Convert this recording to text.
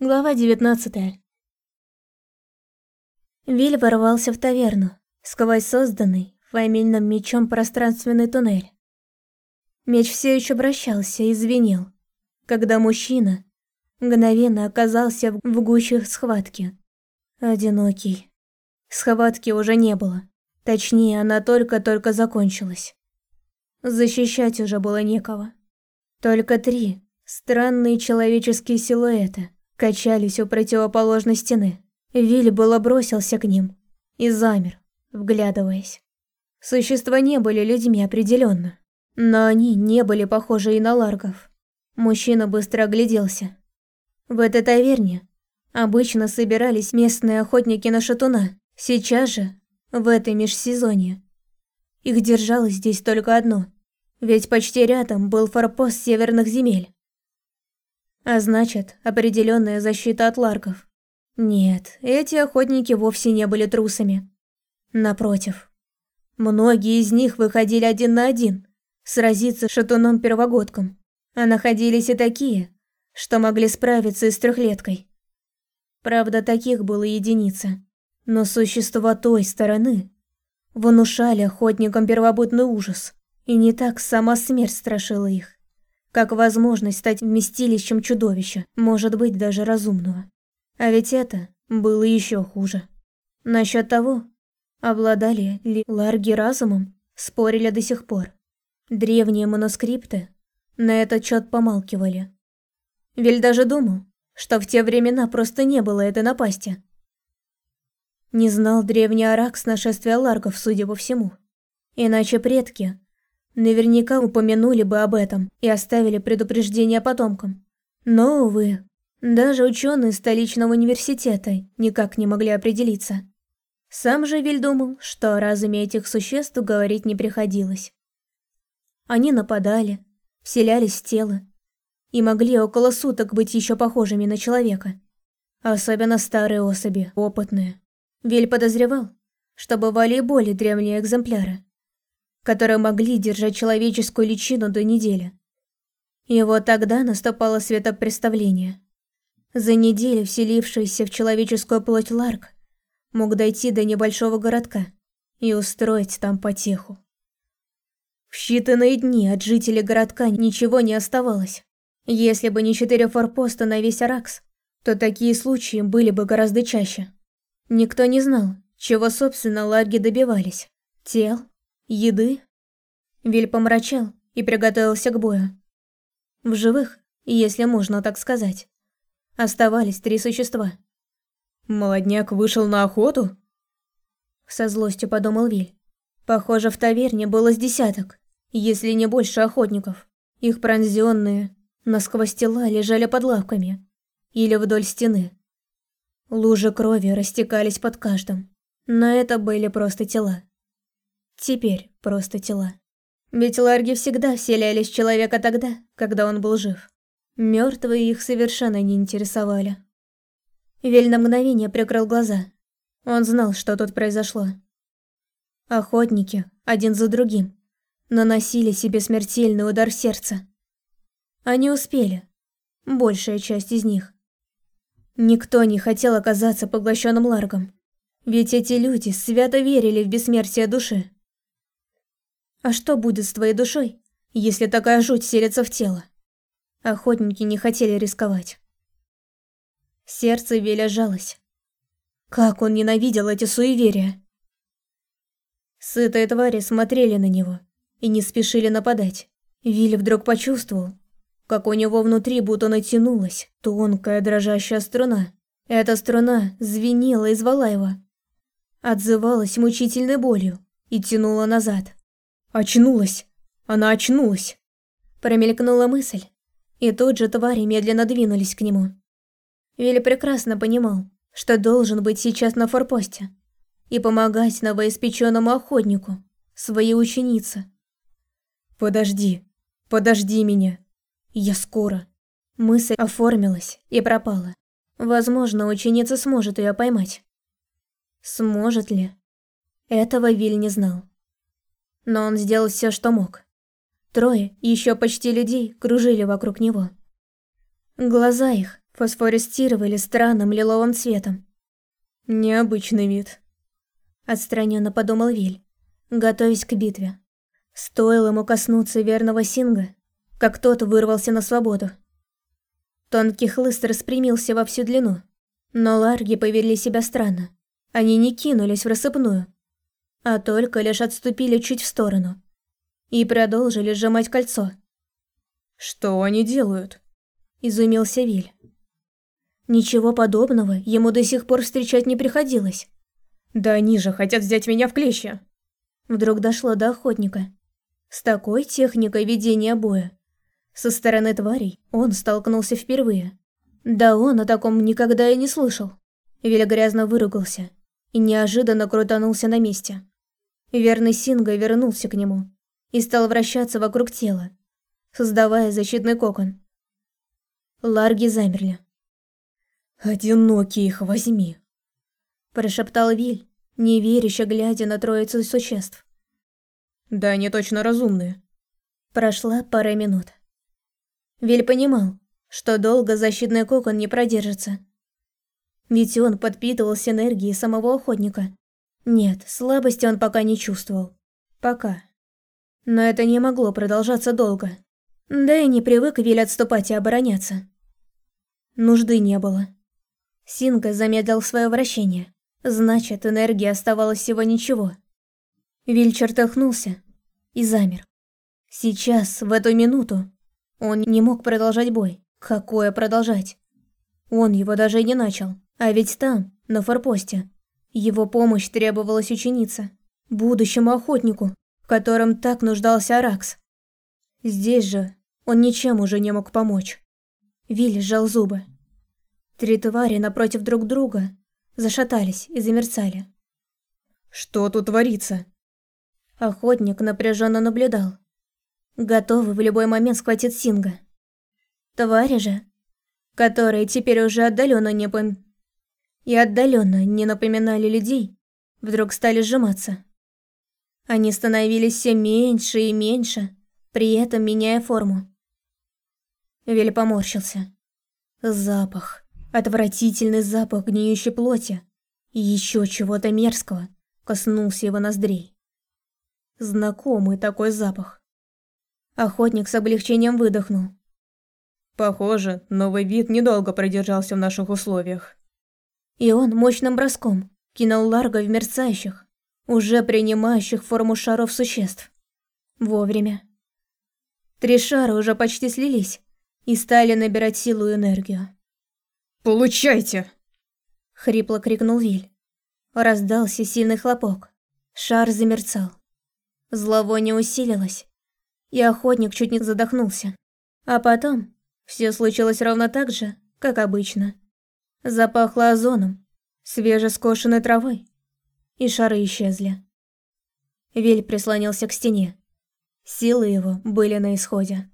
Глава 19 Виль ворвался в таверну, сквозь созданный фамильным мечом пространственный туннель. Меч все еще вращался и звенел, когда мужчина мгновенно оказался в гуще схватки. Одинокий. Схватки уже не было. Точнее, она только-только закончилась. Защищать уже было некого. Только три странные человеческие силуэты качались у противоположной стены. Вилли было бросился к ним и замер, вглядываясь. Существа не были людьми определенно, но они не были похожи и на ларгов. Мужчина быстро огляделся. В этой таверне обычно собирались местные охотники на шатуна. Сейчас же, в этой межсезонье, их держалось здесь только одно, ведь почти рядом был форпост северных земель. А значит, определенная защита от ларков. Нет, эти охотники вовсе не были трусами. Напротив, многие из них выходили один на один, сразиться с шатуном-первогодком. А находились и такие, что могли справиться и с трехлеткой. Правда, таких было единица. Но существа той стороны внушали охотникам первобытный ужас. И не так сама смерть страшила их как возможность стать вместилищем чудовища, может быть, даже разумного. А ведь это было еще хуже. Насчет того, обладали ли ларги разумом, спорили до сих пор. Древние манускрипты на этот счет помалкивали. Вель даже думал, что в те времена просто не было этой напасти. Не знал древний Аракс нашествия ларгов, судя по всему. Иначе предки Наверняка упомянули бы об этом и оставили предупреждение потомкам. Но, увы, даже ученые столичного университета никак не могли определиться. Сам же Виль думал, что о разуме этих существ говорить не приходилось. Они нападали, вселялись в тело и могли около суток быть еще похожими на человека. Особенно старые особи, опытные. Виль подозревал, что бывали и более древние экземпляры, которые могли держать человеческую личину до недели. И вот тогда наступало светопреставление. За неделю вселившийся в человеческую плоть Ларк мог дойти до небольшого городка и устроить там потеху. В считанные дни от жителей городка ничего не оставалось. Если бы не четыре форпоста на весь Аракс, то такие случаи были бы гораздо чаще. Никто не знал, чего, собственно, ларги добивались. Тел, Еды? Виль помрачал и приготовился к бою. В живых, если можно так сказать, оставались три существа. «Молодняк вышел на охоту?» Со злостью подумал Виль. Похоже, в таверне было с десяток, если не больше охотников. Их пронзённые насквозь тела лежали под лавками или вдоль стены. Лужи крови растекались под каждым, но это были просто тела. Теперь просто тела. Ведь ларги всегда вселялись в человека тогда, когда он был жив. Мертвые их совершенно не интересовали. Вель на мгновение прикрыл глаза. Он знал, что тут произошло. Охотники, один за другим, наносили себе смертельный удар в сердце. Они успели. Большая часть из них. Никто не хотел оказаться поглощенным ларгом. Ведь эти люди свято верили в бессмертие души. А что будет с твоей душой, если такая жуть селится в тело? Охотники не хотели рисковать. Сердце Веля жалось. Как он ненавидел эти суеверия. Сытые твари смотрели на него и не спешили нападать. Вилли вдруг почувствовал, как у него внутри будто натянулась тонкая дрожащая струна. Эта струна звенела и звала его. Отзывалась мучительной болью и тянула назад. Очнулась. Она очнулась. Промелькнула мысль, и тут же твари медленно двинулись к нему. Вилли прекрасно понимал, что должен быть сейчас на форпосте и помогать новоиспеченному охотнику, своей ученице. «Подожди, подожди меня, я скоро». Мысль оформилась и пропала. Возможно, ученица сможет ее поймать. Сможет ли? Этого Виль не знал но он сделал все, что мог. Трое, еще почти людей, кружили вокруг него. Глаза их, фосфорестировали странным лиловым цветом. Необычный вид. Отстраненно подумал Виль, готовясь к битве. Стоило ему коснуться верного Синга, как тот вырвался на свободу. Тонкий хлыст распрямился во всю длину, но ларги повели себя странно. Они не кинулись в рассыпную, а только лишь отступили чуть в сторону и продолжили сжимать кольцо. «Что они делают?» – изумился Виль. Ничего подобного ему до сих пор встречать не приходилось. «Да они же хотят взять меня в клещи!» Вдруг дошло до охотника. С такой техникой ведения боя. Со стороны тварей он столкнулся впервые. Да он о таком никогда и не слышал. Виля грязно выругался и неожиданно крутанулся на месте. Верный Синга вернулся к нему и стал вращаться вокруг тела, создавая защитный кокон. Ларги замерли. «Одинокий их возьми», – прошептал Виль, неверяще глядя на троицу существ. «Да они точно разумные». Прошла пара минут. Виль понимал, что долго защитный кокон не продержится. Ведь он подпитывался энергией самого охотника. Нет, слабости он пока не чувствовал. Пока. Но это не могло продолжаться долго. Да и не привык Виль отступать и обороняться. Нужды не было. Синга замедлил свое вращение. Значит, энергии оставалось всего ничего. Виль чертахнулся и замер. Сейчас, в эту минуту, он не мог продолжать бой. Какое продолжать? Он его даже и не начал. А ведь там, на форпосте, его помощь требовалась ученица, будущему охотнику, в котором так нуждался Аракс. Здесь же он ничем уже не мог помочь. Вилли сжал зубы. Три твари напротив друг друга зашатались и замерцали. «Что тут творится?» Охотник напряженно наблюдал, готовый в любой момент схватить Синга. Твари же, которые теперь уже отдаленно не пом... и отдаленно не напоминали людей, вдруг стали сжиматься. Они становились все меньше и меньше, при этом меняя форму. Виль поморщился. Запах. Отвратительный запах гниющей плоти и еще чего-то мерзкого коснулся его ноздрей. Знакомый такой запах. Охотник с облегчением выдохнул. Похоже, новый вид недолго продержался в наших условиях. И он мощным броском кинул Ларго в мерцающих, уже принимающих форму шаров существ. Вовремя. Три шара уже почти слились и стали набирать силу и энергию. «Получайте!» — хрипло крикнул Виль. Раздался сильный хлопок. Шар замерцал. Зловоние усилилось, и охотник чуть не задохнулся. А потом все случилось ровно так же, как обычно. Запахло озоном, свежескошенной травой, и шары исчезли. Виль прислонился к стене. Силы его были на исходе.